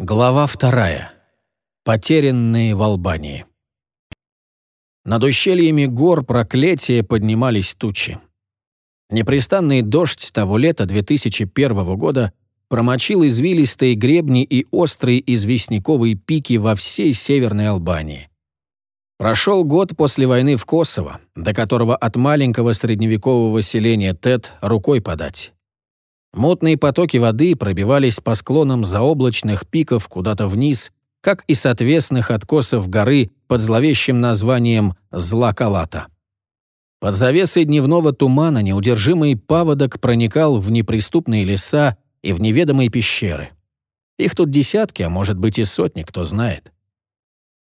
Глава вторая. Потерянные в Албании. Над ущельями гор проклятия поднимались тучи. Непрестанный дождь того лета 2001 года промочил извилистые гребни и острые известняковые пики во всей Северной Албании. Прошел год после войны в Косово, до которого от маленького средневекового селения Тет рукой подать. Мутные потоки воды пробивались по склонам заоблачных пиков куда-то вниз, как и с отвесных откосов горы под зловещим названием Злакалата. Под завесой дневного тумана неудержимый паводок проникал в неприступные леса и в неведомые пещеры. Их тут десятки, а может быть и сотни, кто знает.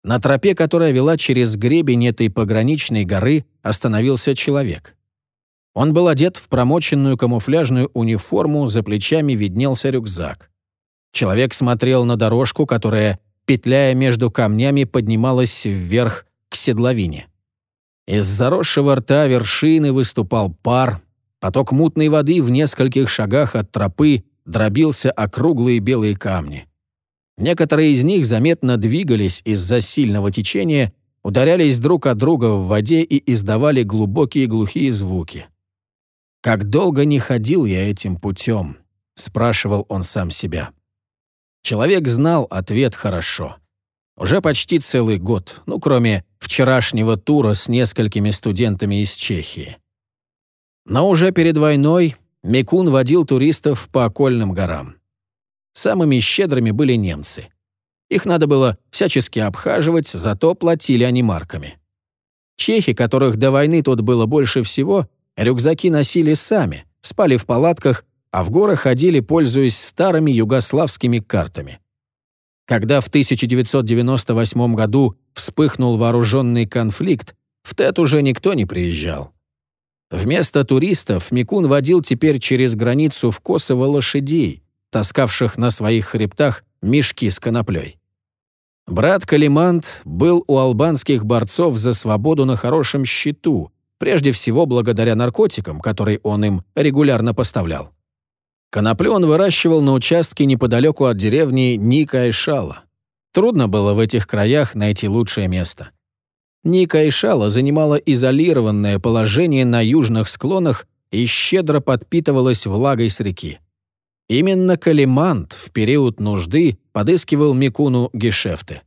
На тропе, которая вела через гребень этой пограничной горы, остановился человек. Он был одет в промоченную камуфляжную униформу, за плечами виднелся рюкзак. Человек смотрел на дорожку, которая, петляя между камнями, поднималась вверх к седловине. Из заросшего рта вершины выступал пар, поток мутной воды в нескольких шагах от тропы дробился округлые белые камни. Некоторые из них заметно двигались из-за сильного течения, ударялись друг от друга в воде и издавали глубокие глухие звуки. «Как долго не ходил я этим путем?» — спрашивал он сам себя. Человек знал ответ хорошо. Уже почти целый год, ну, кроме вчерашнего тура с несколькими студентами из Чехии. Но уже перед войной Микун водил туристов по окольным горам. Самыми щедрыми были немцы. Их надо было всячески обхаживать, зато платили они марками. Чехи, которых до войны тут было больше всего, Рюкзаки носили сами, спали в палатках, а в горы ходили, пользуясь старыми югославскими картами. Когда в 1998 году вспыхнул вооруженный конфликт, в ТЭТ уже никто не приезжал. Вместо туристов Микун водил теперь через границу в Косово лошадей, таскавших на своих хребтах мешки с коноплей. Брат Калимант был у албанских борцов за свободу на хорошем счету, прежде всего благодаря наркотикам, которые он им регулярно поставлял. Коноплю он выращивал на участке неподалеку от деревни Ника и Шала. Трудно было в этих краях найти лучшее место. Ника и Шала занимала изолированное положение на южных склонах и щедро подпитывалась влагой с реки. Именно Калимант в период нужды подыскивал Микуну гешефты.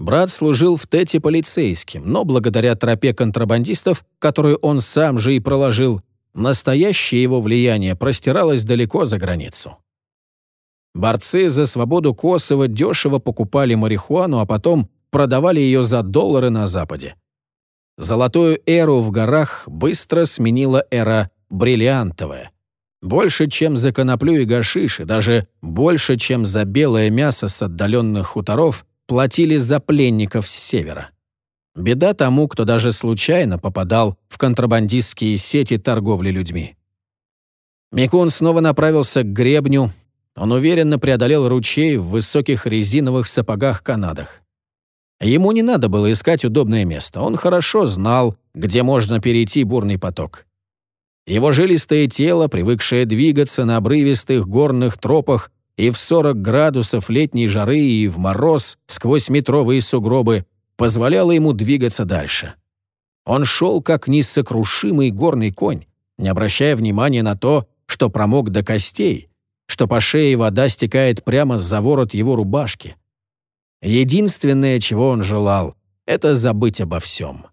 Брат служил в Тете полицейским, но благодаря тропе контрабандистов, которую он сам же и проложил, настоящее его влияние простиралось далеко за границу. Борцы за свободу Косово дешево покупали марихуану, а потом продавали ее за доллары на Западе. Золотую эру в горах быстро сменила эра бриллиантовая. Больше, чем за коноплю и гашиш, и даже больше, чем за белое мясо с отдаленных хуторов, платили за пленников с севера. Беда тому, кто даже случайно попадал в контрабандистские сети торговли людьми. Микун снова направился к гребню. Он уверенно преодолел ручей в высоких резиновых сапогах-канадах. Ему не надо было искать удобное место. Он хорошо знал, где можно перейти бурный поток. Его жилистое тело, привыкшее двигаться на обрывистых горных тропах, и в 40 градусов летней жары и в мороз сквозь метровые сугробы позволяло ему двигаться дальше. Он шел как несокрушимый горный конь, не обращая внимания на то, что промок до костей, что по шее вода стекает прямо за ворот его рубашки. Единственное, чего он желал, это забыть обо всем.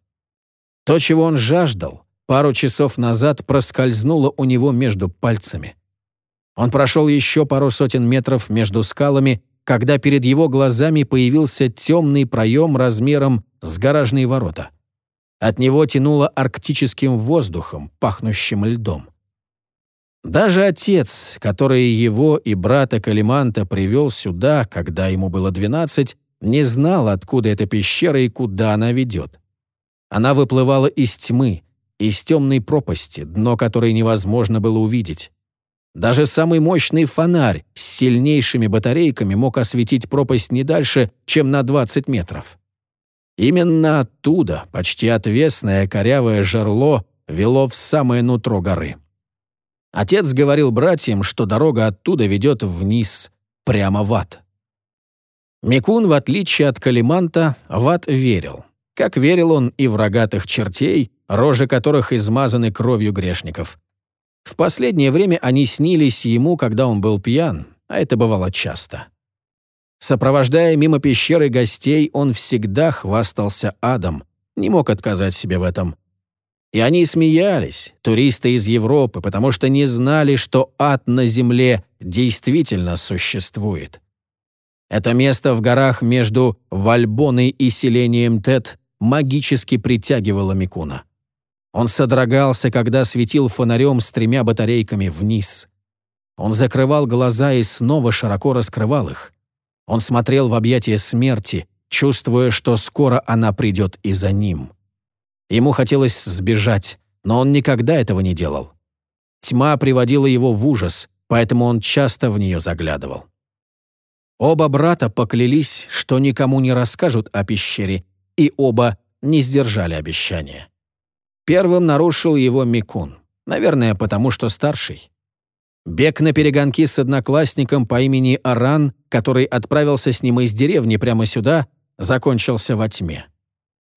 То, чего он жаждал, пару часов назад проскользнуло у него между пальцами. Он прошел еще пару сотен метров между скалами, когда перед его глазами появился темный проем размером с гаражные ворота. От него тянуло арктическим воздухом, пахнущим льдом. Даже отец, который его и брата Калиманта привел сюда, когда ему было 12, не знал, откуда эта пещера и куда она ведет. Она выплывала из тьмы, из темной пропасти, дно которой невозможно было увидеть. Даже самый мощный фонарь с сильнейшими батарейками мог осветить пропасть не дальше, чем на 20 метров. Именно оттуда почти отвесное корявое жерло вело в самое нутро горы. Отец говорил братьям, что дорога оттуда ведет вниз, прямо в ад. Микун, в отличие от Калиманта, в ад верил. Как верил он и в рогатых чертей, рожи которых измазаны кровью грешников. В последнее время они снились ему, когда он был пьян, а это бывало часто. Сопровождая мимо пещеры гостей, он всегда хвастался адом, не мог отказать себе в этом. И они смеялись, туристы из Европы, потому что не знали, что ад на земле действительно существует. Это место в горах между Вальбоной и селением Тет магически притягивало Микуна. Он содрогался, когда светил фонарем с тремя батарейками вниз. Он закрывал глаза и снова широко раскрывал их. Он смотрел в объятия смерти, чувствуя, что скоро она придет и за ним. Ему хотелось сбежать, но он никогда этого не делал. Тьма приводила его в ужас, поэтому он часто в нее заглядывал. Оба брата поклялись, что никому не расскажут о пещере, и оба не сдержали обещания. Первым нарушил его Микун, наверное, потому что старший. Бег на перегонки с одноклассником по имени Аран, который отправился с ним из деревни прямо сюда, закончился во тьме.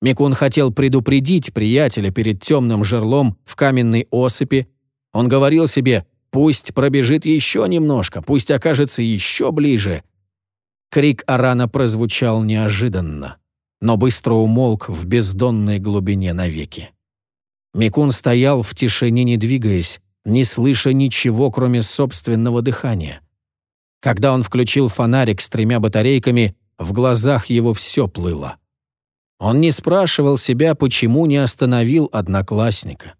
Микун хотел предупредить приятеля перед темным жерлом в каменной осыпи. Он говорил себе «пусть пробежит еще немножко, пусть окажется еще ближе». Крик Арана прозвучал неожиданно, но быстро умолк в бездонной глубине навеки. Микун стоял в тишине, не двигаясь, не слыша ничего, кроме собственного дыхания. Когда он включил фонарик с тремя батарейками, в глазах его все плыло. Он не спрашивал себя, почему не остановил одноклассника.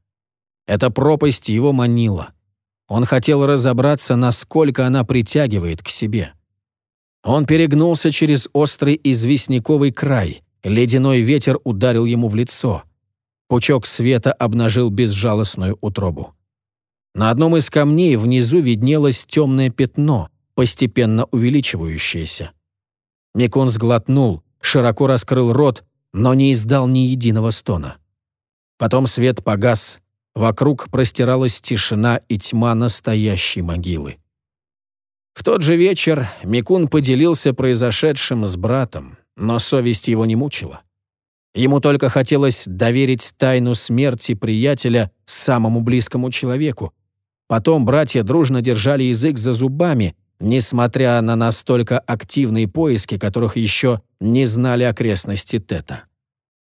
Эта пропасть его манила. Он хотел разобраться, насколько она притягивает к себе. Он перегнулся через острый известняковый край. Ледяной ветер ударил ему в лицо. Пучок света обнажил безжалостную утробу. На одном из камней внизу виднелось темное пятно, постепенно увеличивающееся. Микун сглотнул, широко раскрыл рот, но не издал ни единого стона. Потом свет погас, вокруг простиралась тишина и тьма настоящей могилы. В тот же вечер Микун поделился произошедшим с братом, но совесть его не мучила. Ему только хотелось доверить тайну смерти приятеля самому близкому человеку, Потом братья дружно держали язык за зубами, несмотря на настолько активные поиски, которых еще не знали окрестности Тета.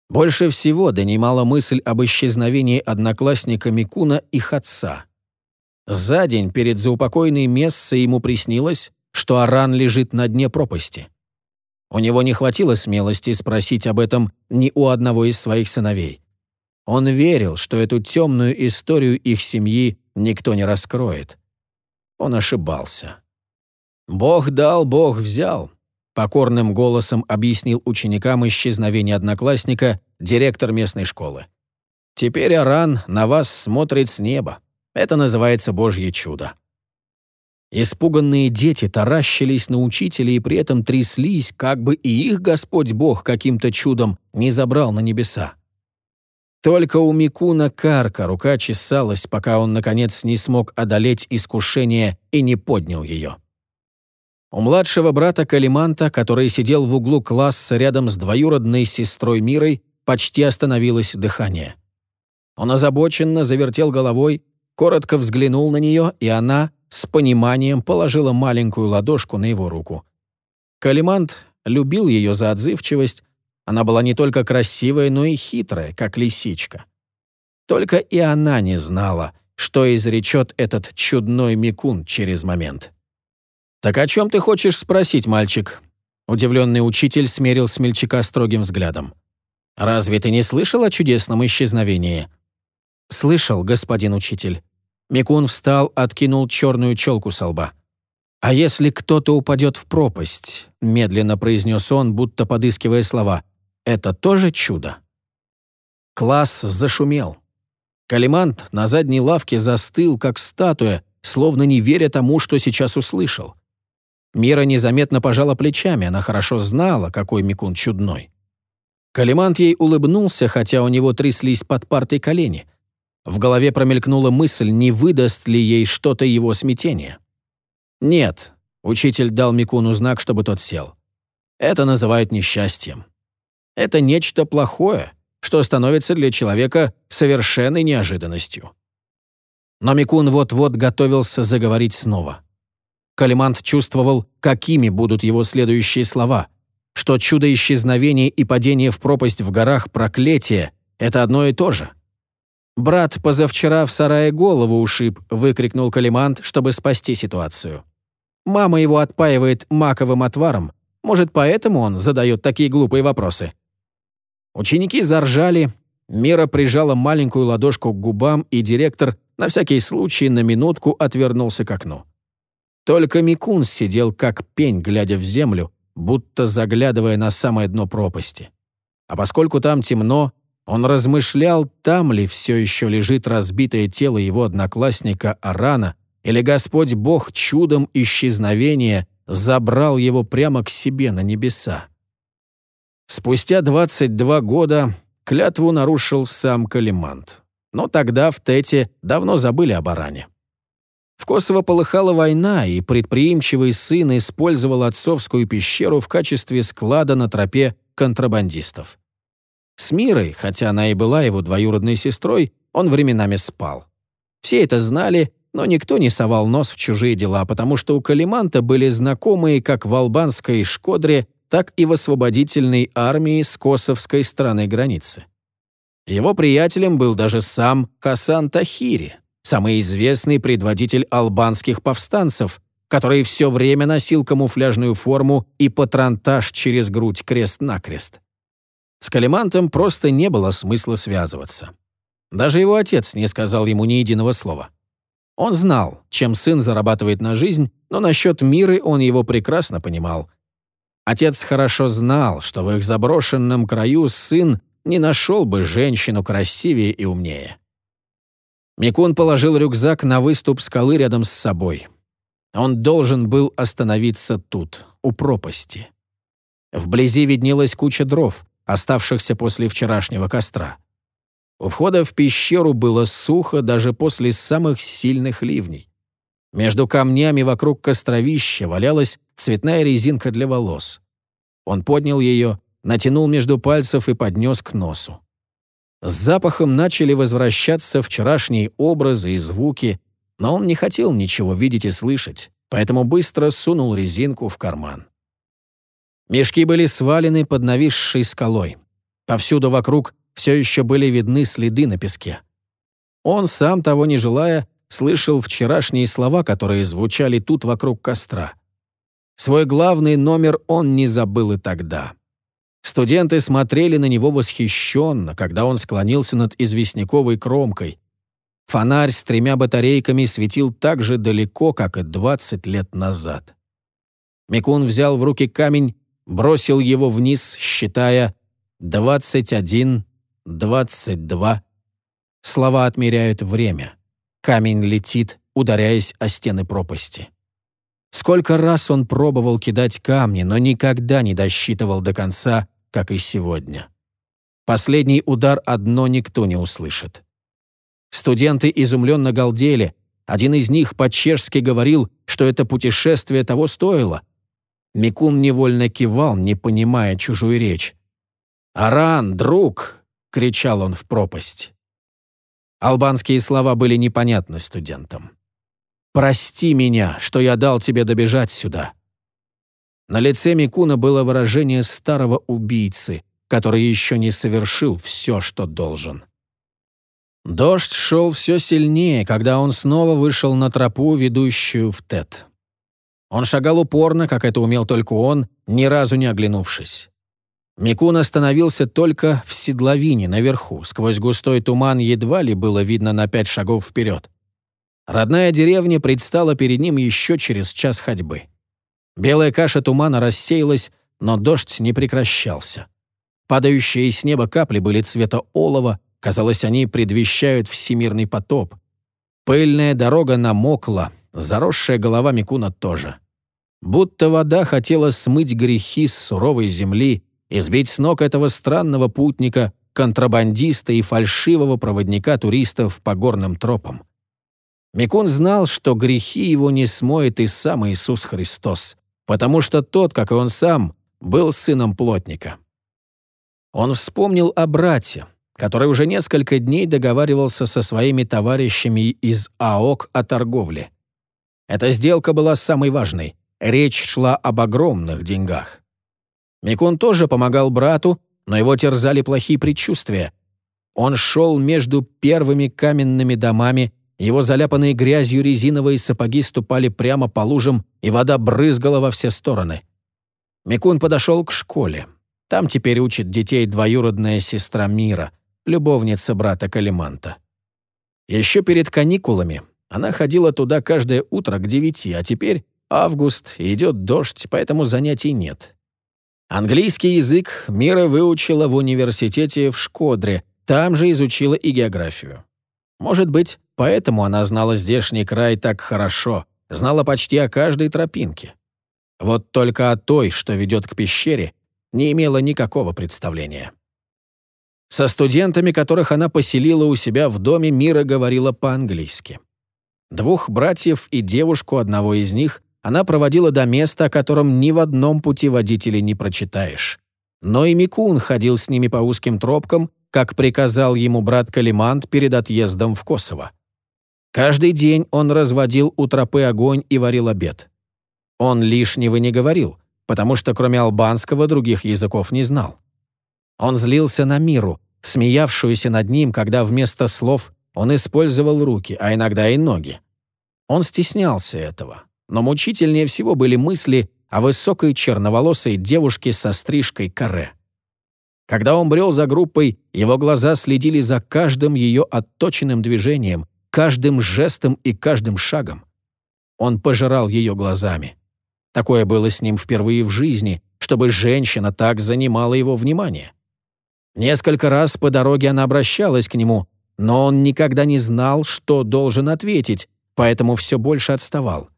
Больше всего донимала мысль об исчезновении одноклассника Микуна их отца. За день перед заупокойной мессой ему приснилось, что Аран лежит на дне пропасти. У него не хватило смелости спросить об этом ни у одного из своих сыновей. Он верил, что эту темную историю их семьи никто не раскроет. Он ошибался. «Бог дал, Бог взял», — покорным голосом объяснил ученикам исчезновение одноклассника директор местной школы. «Теперь Аран на вас смотрит с неба. Это называется Божье чудо». Испуганные дети таращились на учителя и при этом тряслись, как бы и их Господь Бог каким-то чудом не забрал на небеса. Только у Микуна Карка рука чесалась, пока он, наконец, не смог одолеть искушение и не поднял ее. У младшего брата Калиманта, который сидел в углу класса рядом с двоюродной сестрой Мирой, почти остановилось дыхание. Он озабоченно завертел головой, коротко взглянул на нее, и она с пониманием положила маленькую ладошку на его руку. Калимант любил ее за отзывчивость, она была не только красивая, но и хитрая, как лисичка. Только и она не знала, что изречет этот чудной Микун через момент. «Так о чем ты хочешь спросить, мальчик?» Удивленный учитель смерил смельчака строгим взглядом. «Разве ты не слышал о чудесном исчезновении?» «Слышал, господин учитель». Микун встал, откинул черную челку со лба. «А если кто-то упадет в пропасть?» — медленно произнес он, будто подыскивая слова. Это тоже чудо. Класс зашумел. Калимант на задней лавке застыл, как статуя, словно не веря тому, что сейчас услышал. Мира незаметно пожала плечами, она хорошо знала, какой Микун чудной. Калимант ей улыбнулся, хотя у него тряслись под партой колени. В голове промелькнула мысль, не выдаст ли ей что-то его смятение. «Нет», — учитель дал Микуну знак, чтобы тот сел. это называют несчастьем. Это нечто плохое, что становится для человека совершенной неожиданностью. Но Микун вот-вот готовился заговорить снова. Калимант чувствовал, какими будут его следующие слова, что чудо исчезновения и падения в пропасть в горах проклятия — это одно и то же. «Брат позавчера в сарае голову ушиб», — выкрикнул Калимант, чтобы спасти ситуацию. «Мама его отпаивает маковым отваром. Может, поэтому он задает такие глупые вопросы?» Ученики заржали, Мира прижала маленькую ладошку к губам, и директор на всякий случай на минутку отвернулся к окну. Только Микун сидел как пень, глядя в землю, будто заглядывая на самое дно пропасти. А поскольку там темно, он размышлял, там ли все еще лежит разбитое тело его одноклассника Арана, или Господь Бог чудом исчезновения забрал его прямо к себе на небеса. Спустя 22 года клятву нарушил сам Калимант. Но тогда в Тете давно забыли об Аране. В Косово полыхала война, и предприимчивый сын использовал отцовскую пещеру в качестве склада на тропе контрабандистов. С Мирой, хотя она и была его двоюродной сестрой, он временами спал. Все это знали, но никто не совал нос в чужие дела, потому что у Калиманта были знакомые как в албанской Шкодре, так и в освободительной армии с косовской стороны границы. Его приятелем был даже сам Хасан Тахири, самый известный предводитель албанских повстанцев, который все время носил камуфляжную форму и патронтаж через грудь крест-накрест. С Калимантом просто не было смысла связываться. Даже его отец не сказал ему ни единого слова. Он знал, чем сын зарабатывает на жизнь, но насчет Миры он его прекрасно понимал. Отец хорошо знал, что в их заброшенном краю сын не нашел бы женщину красивее и умнее. Микун положил рюкзак на выступ скалы рядом с собой. Он должен был остановиться тут, у пропасти. Вблизи виднелась куча дров, оставшихся после вчерашнего костра. У входа в пещеру было сухо даже после самых сильных ливней. Между камнями вокруг костровища валялась цветная резинка для волос. Он поднял ее, натянул между пальцев и поднес к носу. С запахом начали возвращаться вчерашние образы и звуки, но он не хотел ничего видеть и слышать, поэтому быстро сунул резинку в карман. Мешки были свалены под нависшей скалой. Повсюду вокруг все еще были видны следы на песке. Он, сам того не желая, слышал вчерашние слова, которые звучали тут вокруг костра. Свой главный номер он не забыл и тогда. Студенты смотрели на него восхищенно, когда он склонился над известняковой кромкой. Фонарь с тремя батарейками светил так же далеко, как и 20 лет назад. Микун взял в руки камень, бросил его вниз, считая «21», «22». Слова отмеряют время. Камень летит, ударяясь о стены пропасти. Сколько раз он пробовал кидать камни, но никогда не досчитывал до конца, как и сегодня. Последний удар одно никто не услышит. Студенты изумленно галдели. Один из них по-чешски говорил, что это путешествие того стоило. Микун невольно кивал, не понимая чужую речь. «Аран, друг!» — кричал он в пропасть. Албанские слова были непонятны студентам. «Прости меня, что я дал тебе добежать сюда. На лице Микуна было выражение старого убийцы, который еще не совершил все, что должен. Дождь шел все сильнее, когда он снова вышел на тропу, ведущую в Тет. Он шагал упорно, как это умел только он, ни разу не оглянувшись. Микун остановился только в седловине наверху, сквозь густой туман едва ли было видно на пять шагов вперед. Родная деревня предстала перед ним еще через час ходьбы. Белая каша тумана рассеялась, но дождь не прекращался. Падающие с неба капли были цвета олова, казалось, они предвещают всемирный потоп. Пыльная дорога намокла, заросшая голова Микуна тоже. Будто вода хотела смыть грехи с суровой земли и сбить с ног этого странного путника, контрабандиста и фальшивого проводника туристов по горным тропам. Микун знал, что грехи его не смоет и сам Иисус Христос потому что тот, как и он сам, был сыном плотника. Он вспомнил о брате, который уже несколько дней договаривался со своими товарищами из АОК о торговле. Эта сделка была самой важной. Речь шла об огромных деньгах. Микун тоже помогал брату, но его терзали плохие предчувствия. Он шел между первыми каменными домами, его заляпанные грязью резиновые сапоги ступали прямо по лужам, и вода брызгала во все стороны. Микун подошел к школе. Там теперь учит детей двоюродная сестра Мира, любовница брата Калиманта. Еще перед каникулами она ходила туда каждое утро к девяти, а теперь август, идет дождь, поэтому занятий нет. Английский язык Мира выучила в университете в Шкодре, там же изучила и географию. Может быть, поэтому она знала здешний край так хорошо, знала почти о каждой тропинке. Вот только о той, что ведет к пещере, не имела никакого представления. Со студентами, которых она поселила у себя в доме, Мира говорила по-английски. Двух братьев и девушку одного из них она проводила до места, о котором ни в одном пути водителя не прочитаешь. Но и Микун ходил с ними по узким тропкам, как приказал ему брат Калимант перед отъездом в Косово. Каждый день он разводил у тропы огонь и варил обед. Он лишнего не говорил, потому что кроме албанского других языков не знал. Он злился на миру, смеявшуюся над ним, когда вместо слов он использовал руки, а иногда и ноги. Он стеснялся этого, но мучительнее всего были мысли о высокой черноволосой девушке со стрижкой каре. Когда он брел за группой, его глаза следили за каждым ее отточенным движением, каждым жестом и каждым шагом. Он пожирал ее глазами. Такое было с ним впервые в жизни, чтобы женщина так занимала его внимание. Несколько раз по дороге она обращалась к нему, но он никогда не знал, что должен ответить, поэтому все больше отставал.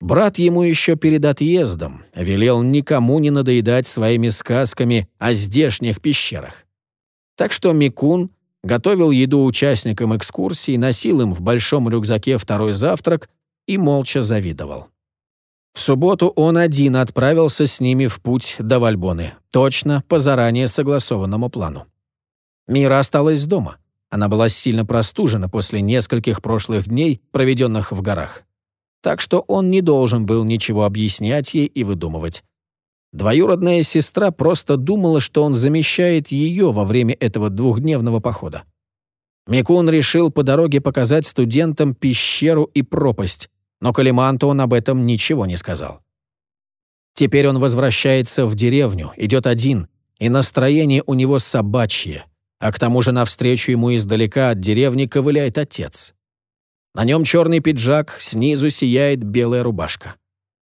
Брат ему еще перед отъездом велел никому не надоедать своими сказками о здешних пещерах. Так что Микун готовил еду участникам экскурсии, носил им в большом рюкзаке второй завтрак и молча завидовал. В субботу он один отправился с ними в путь до Вальбоны, точно по заранее согласованному плану. Мира осталась дома. Она была сильно простужена после нескольких прошлых дней, проведенных в горах так что он не должен был ничего объяснять ей и выдумывать. Двоюродная сестра просто думала, что он замещает ее во время этого двухдневного похода. Микун решил по дороге показать студентам пещеру и пропасть, но Калиманту он об этом ничего не сказал. Теперь он возвращается в деревню, идет один, и настроение у него собачье, а к тому же навстречу ему издалека от деревни ковыляет отец. На нем черный пиджак, снизу сияет белая рубашка.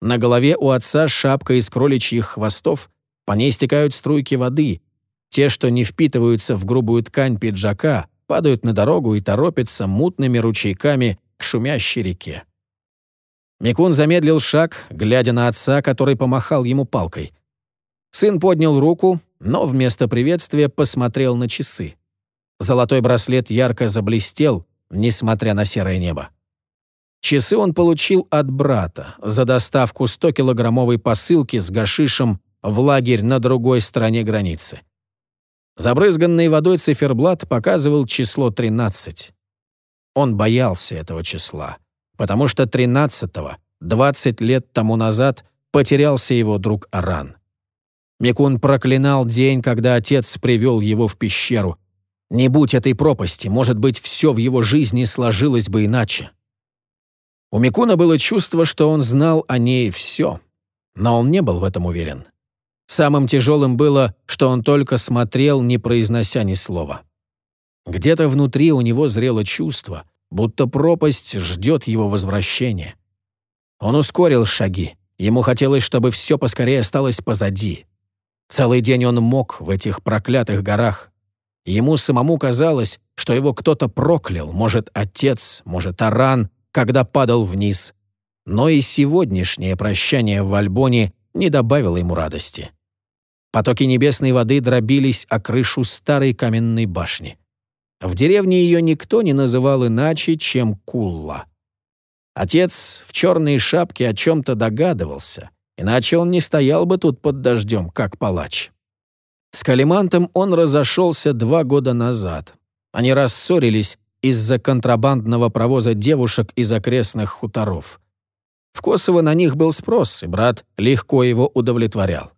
На голове у отца шапка из кроличьих хвостов, по ней стекают струйки воды. Те, что не впитываются в грубую ткань пиджака, падают на дорогу и торопятся мутными ручейками к шумящей реке. Микун замедлил шаг, глядя на отца, который помахал ему палкой. Сын поднял руку, но вместо приветствия посмотрел на часы. Золотой браслет ярко заблестел, несмотря на серое небо. Часы он получил от брата за доставку 100-килограммовой посылки с гашишем в лагерь на другой стороне границы. Забрызганный водой циферблат показывал число 13. Он боялся этого числа, потому что 13-го, 20 лет тому назад, потерялся его друг Аран. Микун проклинал день, когда отец привел его в пещеру, не будь этой пропасти, может быть, все в его жизни сложилось бы иначе. У Микуна было чувство, что он знал о ней все, но он не был в этом уверен. Самым тяжелым было, что он только смотрел, не произнося ни слова. Где-то внутри у него зрело чувство, будто пропасть ждет его возвращения. Он ускорил шаги. Ему хотелось, чтобы все поскорее осталось позади. Целый день он мог в этих проклятых горах, Ему самому казалось, что его кто-то проклял, может, отец, может, Аран, когда падал вниз. Но и сегодняшнее прощание в Альбоне не добавило ему радости. Потоки небесной воды дробились о крышу старой каменной башни. В деревне ее никто не называл иначе, чем Кулла. Отец в черной шапке о чем-то догадывался, иначе он не стоял бы тут под дождем, как палач. С Калимантом он разошелся два года назад. Они рассорились из-за контрабандного провоза девушек из окрестных хуторов. В Косово на них был спрос, и брат легко его удовлетворял.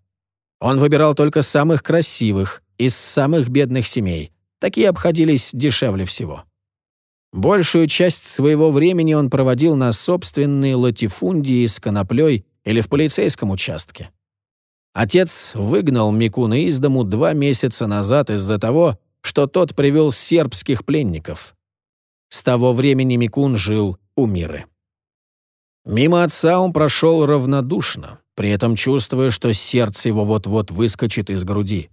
Он выбирал только самых красивых, из самых бедных семей. Такие обходились дешевле всего. Большую часть своего времени он проводил на собственной латифундии с коноплей или в полицейском участке. Отец выгнал Микуна из дому два месяца назад из-за того, что тот привел сербских пленников. С того времени Микун жил у Миры. Мимо отца он прошел равнодушно, при этом чувствуя, что сердце его вот-вот выскочит из груди.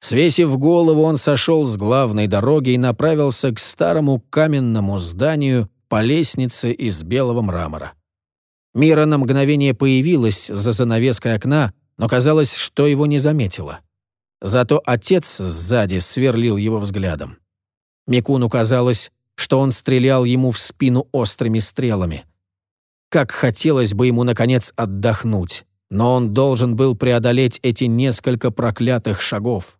Свесив голову, он сошел с главной дороги и направился к старому каменному зданию по лестнице из белого мрамора. Мира на мгновение появилась за занавеской окна, но казалось, что его не заметила. Зато отец сзади сверлил его взглядом. Микуну казалось, что он стрелял ему в спину острыми стрелами. Как хотелось бы ему, наконец, отдохнуть, но он должен был преодолеть эти несколько проклятых шагов.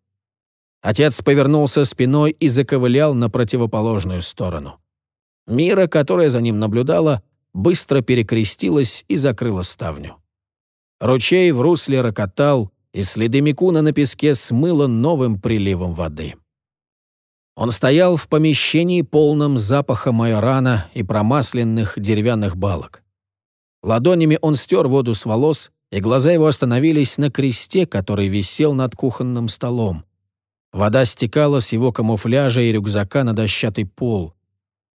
Отец повернулся спиной и заковылял на противоположную сторону. Мира, которая за ним наблюдала, быстро перекрестилась и закрыла ставню. Ручей в русле рокотал, и следы Микуна на песке смыло новым приливом воды. Он стоял в помещении, полном запаха майорана и промасленных деревянных балок. Ладонями он стер воду с волос, и глаза его остановились на кресте, который висел над кухонным столом. Вода стекала с его камуфляжа и рюкзака на дощатый пол.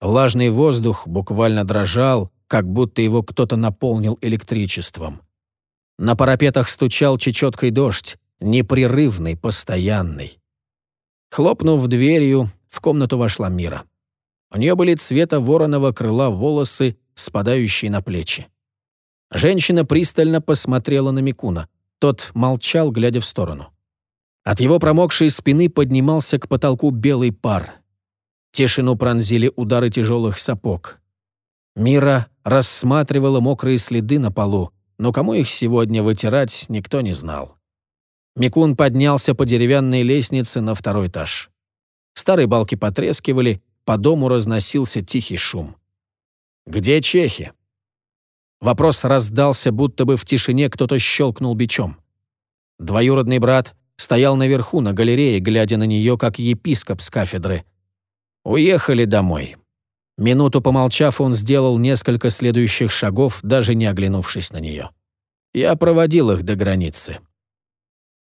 Влажный воздух буквально дрожал, как будто его кто-то наполнил электричеством. На парапетах стучал чечеткой дождь, непрерывный, постоянный. Хлопнув дверью, в комнату вошла Мира. У нее были цвета вороного крыла волосы, спадающие на плечи. Женщина пристально посмотрела на Микуна. Тот молчал, глядя в сторону. От его промокшей спины поднимался к потолку белый пар. Тишину пронзили удары тяжелых сапог. Мира рассматривала мокрые следы на полу, но кому их сегодня вытирать, никто не знал. Микун поднялся по деревянной лестнице на второй этаж. Старые балки потрескивали, по дому разносился тихий шум. «Где чехи?» Вопрос раздался, будто бы в тишине кто-то щелкнул бичом. Двоюродный брат стоял наверху на галерее, глядя на нее, как епископ с кафедры. «Уехали домой». Минуту помолчав, он сделал несколько следующих шагов, даже не оглянувшись на нее. Я проводил их до границы.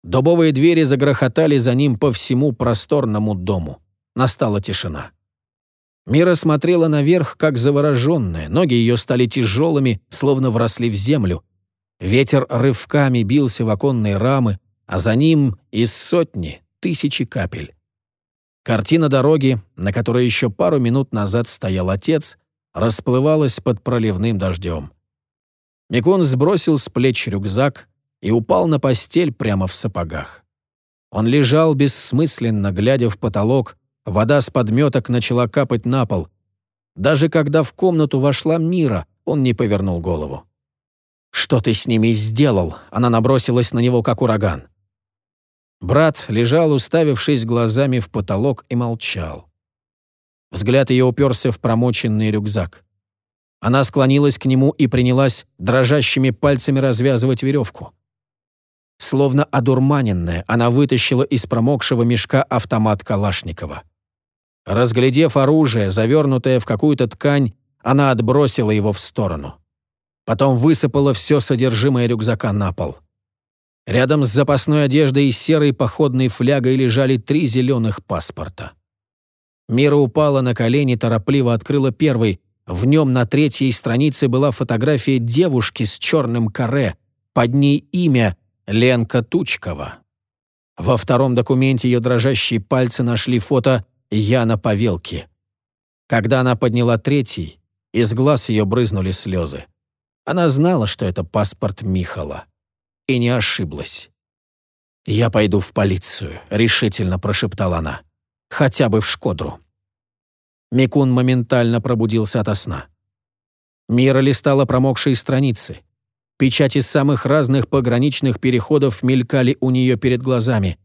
Дубовые двери загрохотали за ним по всему просторному дому. Настала тишина. Мира смотрела наверх, как завороженная, ноги ее стали тяжелыми, словно вросли в землю. Ветер рывками бился в оконные рамы, а за ним из сотни, тысячи капель. Картина дороги, на которой еще пару минут назад стоял отец, расплывалась под проливным дождем. Микун сбросил с плеч рюкзак и упал на постель прямо в сапогах. Он лежал бессмысленно, глядя в потолок, вода с подметок начала капать на пол. Даже когда в комнату вошла Мира, он не повернул голову. «Что ты с ними сделал?» Она набросилась на него, как ураган. Брат лежал, уставившись глазами в потолок, и молчал. Взгляд ее уперся в промоченный рюкзак. Она склонилась к нему и принялась дрожащими пальцами развязывать веревку. Словно одурманенная, она вытащила из промокшего мешка автомат Калашникова. Разглядев оружие, завернутое в какую-то ткань, она отбросила его в сторону. Потом высыпала все содержимое рюкзака на пол. Рядом с запасной одеждой и серой походной флягой лежали три зеленых паспорта. Мира упала на колени, торопливо открыла первый. В нем на третьей странице была фотография девушки с черным каре. Под ней имя Ленка Тучкова. Во втором документе ее дрожащие пальцы нашли фото Яна Павелки. Когда она подняла третий, из глаз ее брызнули слезы. Она знала, что это паспорт Михала и не ошиблась. «Я пойду в полицию», — решительно прошептала она. «Хотя бы в Шкодру». Микун моментально пробудился ото сна. Мира листала промокшие страницы. Печати самых разных пограничных переходов мелькали у нее перед глазами.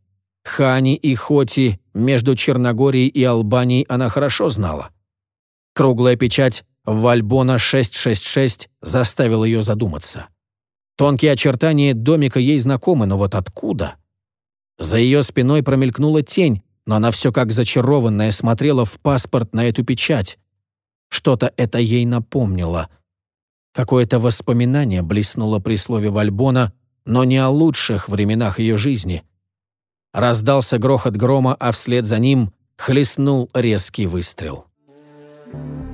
Хани и Хоти между Черногорией и Албанией она хорошо знала. Круглая печать Вальбона 666 заставила ее задуматься. Тонкие очертания домика ей знакомы, но вот откуда? За ее спиной промелькнула тень, но она все как зачарованная смотрела в паспорт на эту печать. Что-то это ей напомнило. Какое-то воспоминание блеснуло при слове Вальбона, но не о лучших временах ее жизни. Раздался грохот грома, а вслед за ним хлестнул резкий выстрел. Thank you.